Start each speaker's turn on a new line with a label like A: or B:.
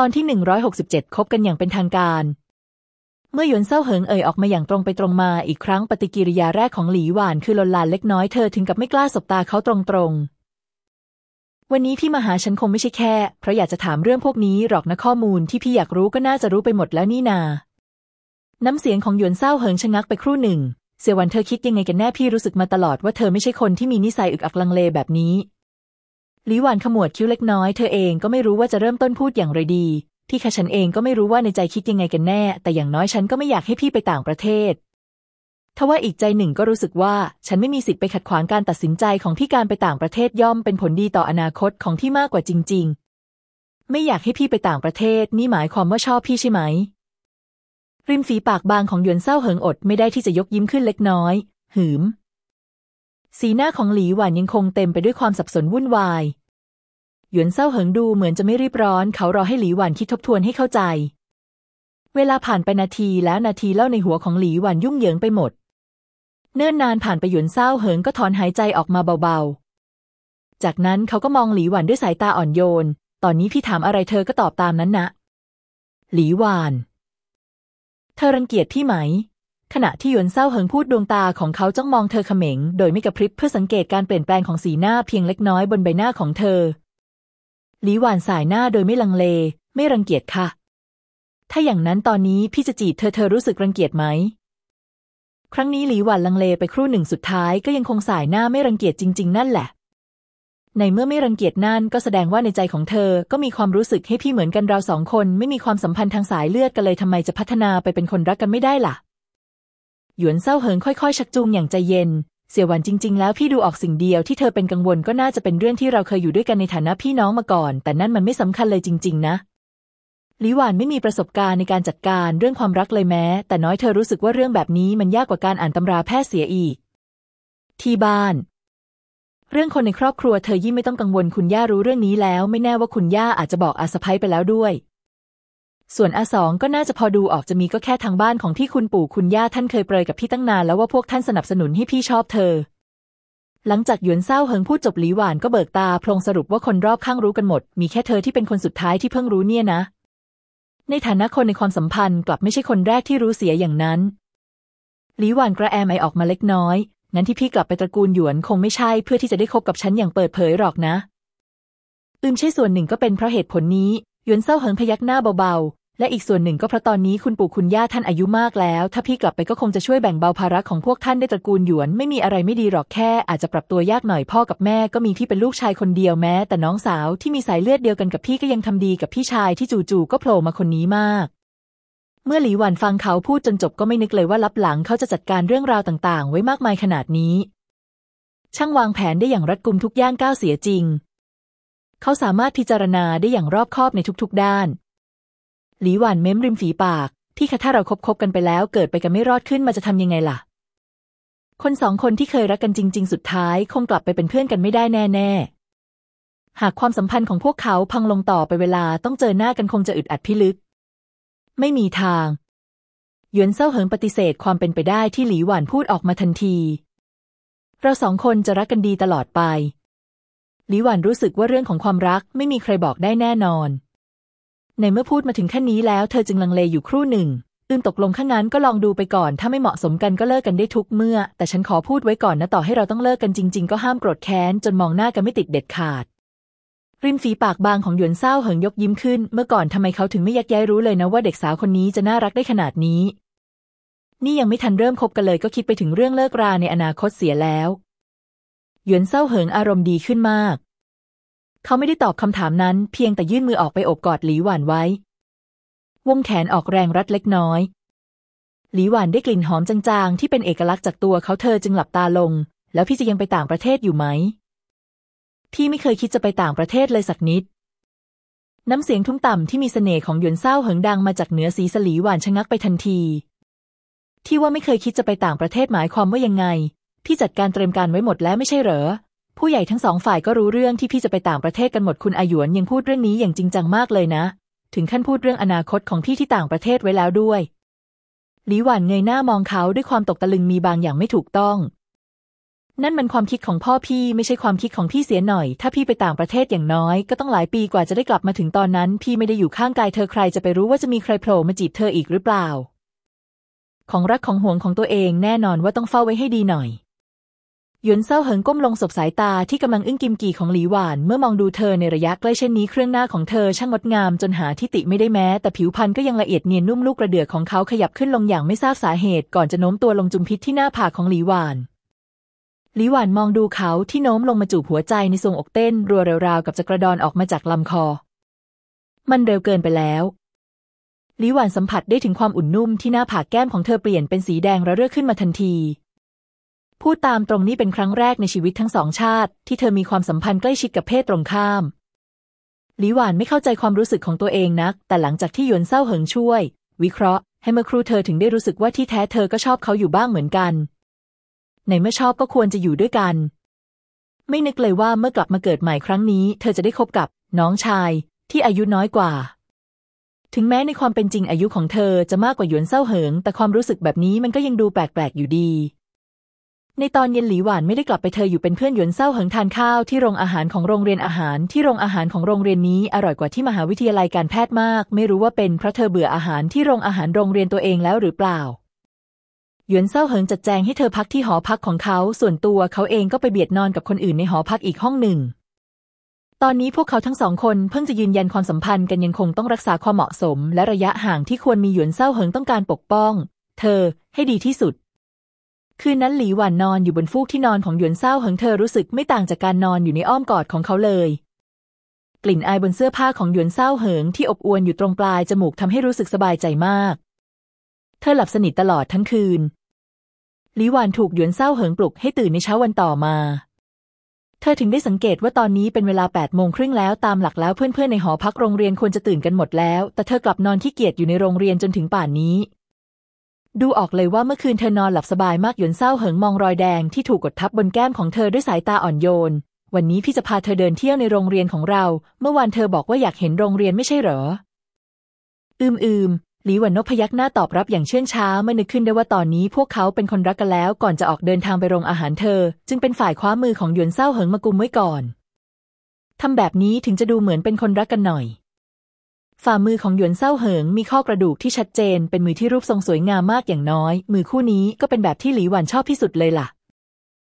A: ตอนที่ 167 คบกันอย่างเป็นทางการ เมื่อหยวนเซาเหิงเอ่ยออกมาอย่างตรงไปตรงมาอีกครั้งปฏิกิริยาแรกของหลีหวานคือลนลานเล็กน้อยเธอถึงกับไม่กล้าสบตาเขาตรงๆ วันนี้พี่มาหาฉันคงไม่ใช่แค่ เพราะอยากจะถามเรื่องพวกนี้หรอกนะข้อมูลที่พี่อยากรู้ก็น่าจะรู้ไปหมดแล้วนี่นา น้ำเสียงของหยวนเซาเหิงชะงักไปครู่หนึ่ง เสี่ยวันเธอคิดยังไงกันแน่พี่รู้สึกมาตลอดว่าเธอไม่ใช่คนที่มีนิสัยอึกอักลังเลแบบนี้ หลีหวานขมวดคิ้วเล็กน้อยเธอเองก็ไม่รู้ว่าจะเริ่มต้นพูดอย่างไรดี ที่ค่ะฉันเองก็ไม่รู้ว่าในใจคิดยังไงกันแน่ แต่อย่างน้อยฉันก็ไม่อยากให้พี่ไปต่างประเทศทว่าอีกใจหนึ่งก็รู้สึกว่า ฉันไม่มีสิทธิ์ไปขัดขวางการตัดสินใจของพี่การไปต่างประเทศย่อมเป็นผลดีต่ออนาคตของที่มากกว่าจริง ๆ ไม่อยากให้พี่ไปต่างประเทศ นี่หมายความว่าชอบพี่ใช่ไหม ริมฝีปากบางของหยวนเศร้าเหิงอดไม่ได้ที่จะยกยิ้มขึ้นเล็กน้อย หืม สีหน้าของหลีหวานยังคงเต็มไปด้วยความสับสนวุ่นวาย หยวนเศร้าเหิงดูเหมือนจะไม่รีบร้อน เขารอให้หลีหวันคิดทบทวนให้เข้าใจ เวลาผ่านไปนาทีแล้วนาทีเล่าในหัวของหลีหวันยุ่งเหยิงไปหมด เนิ่นนานผ่านไปหยวนเศร้าเหิงก็ถอนหายใจออกมาเบาๆ จากนั้นเขาก็มองหลีหวันด้วยสายตาอ่อนโยน ตอนนี้พี่ถามอะไรเธอก็ตอบตามนั้นนะ หลีหวาน เธอรังเกียจพี่ไหม ขณะที่หยวนเศร้าเหิงพูดดวงตาของเขาจ้องมองเธอเขม็ง โดยไม่กระพริบเพื่อสังเกตการเปลี่ยนแปลงของสีหน้าเพียงเล็กน้อยบนใบหน้าของเธอ หลีหวานสายหน้าโดยไม่ลังเล ไม่รังเกียจค่ะ ถ้าอย่างนั้นตอนนี้พี่จะจีบเธอเธอรู้สึกรังเกียจไหม ครั้งนี้หลีหวานลังเลไปครู่หนึ่งสุดท้ายก็ยังคงสายหน้าไม่รังเกียจจริง ๆ นั่นแหละ ในเมื่อไม่รังเกียจนั่นก็แสดงว่าในใจของเธอก็มีความรู้สึกให้พี่เหมือนกันเราสองคน ไม่มีความสัมพันธ์ทางสายเลือดกันเลยทำไมจะพัฒนาไปเป็นคนรักกันไม่ได้ล่ะ หยวนเศร้าเหิงค่อยๆ ชักจูงอย่างใจเย็น เสี่ยหวันจริง ๆ แล้วพี่ดูออกสิ่งเดียวที่เธอเป็นกังวลก็น่าจะเป็นเรื่องที่เราเคยอยู่ด้วยกันในฐานะพี่น้องมาก่อน แต่นั่นมันไม่สำคัญเลยจริง ๆ นะลิหวานไม่มีประสบการณ์ในการจัดการเรื่องความรักเลยแม้ แต่น้อยเธอรู้สึกว่าเรื่องแบบนี้มันยากกว่าการอ่านตำราแพทย์เสียอีก ที่บ้าน เรื่องคนในครอบครัวเธอยิ่งไม่ต้องกังวลคุณย่ารู้เรื่องนี้แล้ว ไม่แน่ว่าคุณย่าอาจจะบอกอาสะพ้ยไปแล้วด้วย ส่วนอาสองก็น่าจะพอดูออกจะมีก็แค่ทางบ้านของที่คุณปู่คุณย่าท่านเคยเปรยกับพี่ตั้งนานแล้วว่าพวกท่านสนับสนุนให้พี่ชอบเธอ หลังจากหยวนเศร้าเฮิงพูดจบหลีหวานก็เบิกตาพลงสรุปว่าคนรอบข้างรู้กันหมด มีแค่เธอที่เป็นคนสุดท้ายที่เพิ่งรู้เนี่ยนะ ในฐานะคนในความสัมพันธ์กลับไม่ใช่คนแรกที่รู้เสียอย่างนั้นหลีหวานกระแอมไอออกมาเล็กน้อย งั้นที่พี่กลับไปตระกูลหยวนคงไม่ใช่เพื่อที่จะได้คบกับฉันอย่างเปิดเผยหรอกนะ อืมใช่ส่วนหนึ่งก็เป็นเพราะเหตุผลนี้ หยวนเศร้าเฮิงพยักหน้าเบาๆ และอีกส่วนหนึ่งก็เพราะตอนนี้คุณปู่คุณย่าท่านอายุมากแล้ว ถ้าพี่กลับไปก็คงจะช่วยแบ่งเบาภาระของพวกท่านได้ตระกูลหยวนไม่มีอะไรไม่ดีหรอกแค่อาจจะปรับตัวยากหน่อยพ่อกับแม่ก็มีที่เป็นลูกชายคนเดียวแม้ แต่น้องสาวที่มีสายเลือดเดียวกันกับพี่ก็ยังทำดีกับพี่ชายที่จู่ๆก็โผล่มาคนนี้มากเมื่อหลีหวันฟังเขาพูดจนจบก็ไม่นึกเลยว่าลับหลังเขาจะจัดการเรื่องราวต่างๆ ไว้มากมายขนาดนี้ ช่างวางแผนได้อย่างรัดกุมทุกย่างก้าวเสียจริง เขาสามารถพิจารณาได้อย่างรอบคอบในทุกๆด้าน หลีหวานเม้มริมฝีปาก ที่ค่ะถ้าเราคบคบกันไปแล้ว เกิดไปกันไม่รอดขึ้นมาจะทำยังไงล่ะ คนสองคนที่เคยรักกันจริง ๆ สุดท้าย คงกลับไปเป็นเพื่อนกันไม่ได้แน่ ๆ หากความสัมพันธ์ของพวกเขาพังลงต่อไปเวลาต้องเจอหน้ากันคงจะอึดอัดพิลึก ไม่มีทางหยวนเซาเหิงปฏิเสธความเป็นไปได้ที่หลีหวานพูดออกมาทันที เราสองคนจะรักกันดีตลอดไป หลีหวานรู้สึกว่าเรื่องของความรักไม่มีใครบอกได้แน่นอน ในเมื่อพูดมาถึงขั้นนี้แล้ว เธอจึงลังเลอยู่ครู่หนึ่งอืมตกลงข้างนั้นก็ลองดูไปก่อน ถ้าไม่เหมาะสมกันก็เลิกกันได้ทุกเมื่อ แต่ฉันขอพูดไว้ก่อนนะต่อให้เราต้องเลิกกันจริง ๆ ก็ห้ามโกรธแค้น จนมองหน้ากันไม่ติดเด็ดขาด ริมฝีปากบางของหยวนเศร้าเหิงยกยิ้มขึ้น เมื่อก่อนทำไมเขาถึงไม่ยักย้ายรู้เลยนะว่าเด็กสาวคนนี้จะน่ารักได้ขนาดนี้ นี่ยังไม่ทันเริ่มคบกันเลยก็คิดไปถึงเรื่องเลิกราในอนาคตเสียแล้ว หยวนเศร้าเหิงอารมณ์ดีขึ้นมาก เขาไม่ได้ตอบคำถามนั้น เพียงแต่ยื่นมือออกไปโอบกอดหลีหวานไว้ วงแขนออกแรงรัดเล็กน้อย หลีหวานได้กลิ่นหอมจางๆ ที่เป็นเอกลักษณ์จากตัวเขาเธอจึงหลับตาลง แล้วพี่จะยังไปต่างประเทศอยู่ไหม พี่ไม่เคยคิดจะไปต่างประเทศเลยสักนิด น้ำเสียงทุ้มต่ำที่มีเสน่ห์ของหยวนเศร้าเหิงดังมาจากเหนือสีสลีหวานชะงักไปทันทีที่ว่าไม่เคยคิดจะไปต่างประเทศหมายความว่ายังไง พี่จัดการเตรียมการไว้หมดแล้วไม่ใช่เหรอ ผู้ใหญ่ทั้งสองฝ่ายก็รู้เรื่องที่พี่จะไปต่างประเทศกันหมดคุณอาหยวนยังพูดเรื่องนี้อย่างจริงจังมากเลยนะ ถึงขั้นพูดเรื่องอนาคตของพี่ที่ต่างประเทศไว้แล้วด้วย หลีหวันเงยหน้ามองเขาด้วยความตกตะลึงมีบางอย่างไม่ถูกต้อง นั่นมันความคิดของพ่อพี่ไม่ใช่ความคิดของพี่เสียหน่อย ถ้าพี่ไปต่างประเทศอย่างน้อย ก็ต้องหลายปีกว่าจะได้กลับมาถึงตอนนั้น พี่ไม่ได้อยู่ข้างกายเธอใครจะไปรู้ว่าจะมีใครโผล่มาจีบเธออีกหรือเปล่า ของรักของห่วงของตัวเองแน่นอนว่าต้องเฝ้าไว้ให้ดีหน่อย หยวนเซาเหิงก้มลงสบสายตาที่กำลังอึ้งกิมกี่ของหลีหวาน เมื่อมองดูเธอในระยะใกล้เช่นนี้เครื่องหน้าของเธอช่างงดงามจนหาที่ติไม่ได้แม้ แต่ผิวพรรณก็ยังละเอียดเนียนนุ่มลูกกระเดือกของเขาขยับขึ้นลงอย่างไม่ทราบสาเหตุก่อนจะโน้มตัวลงจุมพิษที่หน้าผากของหลีหวานหลีหวานมองดูเขาที่โน้มลงมาจูบหัวใจในทรงอกเต้น รัวราวๆกับจะกระดอนออกมาจากลำคอ มันเร็วเกินไปแล้วหลีหวานสัมผัสได้ถึงความอุ่นนุ่มที่หน้าผากแก้มของเธอเปลี่ยนเป็นสีแดงระเรื่อขึ้นมาทันที พูดตามตรงนี้เป็นครั้งแรกในชีวิตทั้งสองชาติ ที่เธอมีความสัมพันธ์ใกล้ชิดกับเพศตรงข้ามหลีหวานไม่เข้าใจความรู้สึกของตัวเองนัก แต่หลังจากที่หยวนเศร้าเหิงช่วย วิเคราะห์ ให้เมื่อครูเธอถึงได้รู้สึกว่าที่แท้เธอก็ชอบเขาอยู่บ้างเหมือนกัน ในเมื่อชอบก็ควรจะอยู่ด้วยกัน ไม่นึกเลยว่าเมื่อกลับมาเกิดใหม่ครั้งนี้ เธอจะได้คบกับน้องชาย ที่อายุน้อยกว่า ถึงแม้ในความเป็นจริงอายุของเธอจะมากกว่าหยวนเศร้าเหิง แต่ความรู้สึกแบบนี้มันก็ยังดูแปลกๆอยู่ดี ในตอนเย็นหลีหวานไม่ได้กลับไปเธออยู่เป็นเพื่อนหยวนเศร้าเหิงทานข้าวที่โรงอาหารของโรงเรียนอาหารที่โรงอาหารของโรงเรียนนี้อร่อยกว่าที่มหาวิทยาลัยการแพทย์มาก ไม่รู้ว่าเป็นเพราะเธอเบื่ออาหารที่โรงอาหารโรงเรียนตัวเองแล้วหรือเปล่าหยวนเศร้าเหิงจัดแจงให้เธอพักที่หอพักของเขา ส่วนตัวเขาเองก็ไปเบียดนอนกับคนอื่นในหอพักอีกห้องหนึ่ง ตอนนี้พวกเขาทั้งสองคนเพิ่งจะยืนยันความสัมพันธ์กันยังคงต้องรักษาความเหมาะสม และระยะห่างที่ควรมีหยวนเศร้าเหิงต้องการปกป้อง เธอให้ดีที่สุด คืนนั้นหลีหวันนอนอยู่บนฟูกที่นอนของหยวนเศร้าเหิงเธอรู้สึกไม่ต่างจากการนอนอยู่ในอ้อมกอดของเขาเลย กลิ่นอายบนเสื้อผ้าของหยวนเศร้าเหิงที่อบอวลอยู่ตรงปลายจมูกทำให้รู้สึกสบายใจมาก เธอหลับสนิทตลอดทั้งคืนหลีหวานถูกหยวนเศร้าเหิงปลุกให้ตื่นในเช้าวันต่อมา เธอถึงได้สังเกตว่าตอนนี้เป็นเวลาแปดโมงครึ่งแล้วตามหลักแล้วเพื่อนๆในหอพักโรงเรียนควรจะตื่นกันหมดแล้ว แต่เธอกลับนอนที่เกียจอยู่ในโรงเรียนจนถึงป่านนี้ ดูออกเลยว่าเมื่อคืนเธอนอนหลับสบายมากหยวนเศร้าเหิงมองรอยแดงที่ถูกกดทับบนแก้มของเธอด้วยสายตาอ่อนโยน วันนี้พี่จะพาเธอเดินเที่ยวในโรงเรียนของเรา เมื่อวานเธอบอกว่าอยากเห็นโรงเรียนไม่ใช่เหรอ อืมอืมหลีหวันนพยักหน้าตอบรับอย่างเชื่องช้าเมื่อนึกขึ้นได้ว่าตอนนี้พวกเขาเป็นคนรักกันแล้วก่อนจะออกเดินทางไปโรงอาหารเธอ จึงเป็นฝ่ายคว้ามือของหยวนเศร้าเหิงมากุมไว้ก่อนทำแบบนี้ถึงจะดูเหมือนเป็นคนรักกันหน่อย ฝ่ามือของหยวนเศร้าเหิงมีข้อกระดูกที่ชัดเจน เป็นมือที่รูปทรงสวยงามมากอย่างน้อย มือคู่นี้ก็เป็นแบบที่หลีหวันชอบที่สุดเลยล่ะ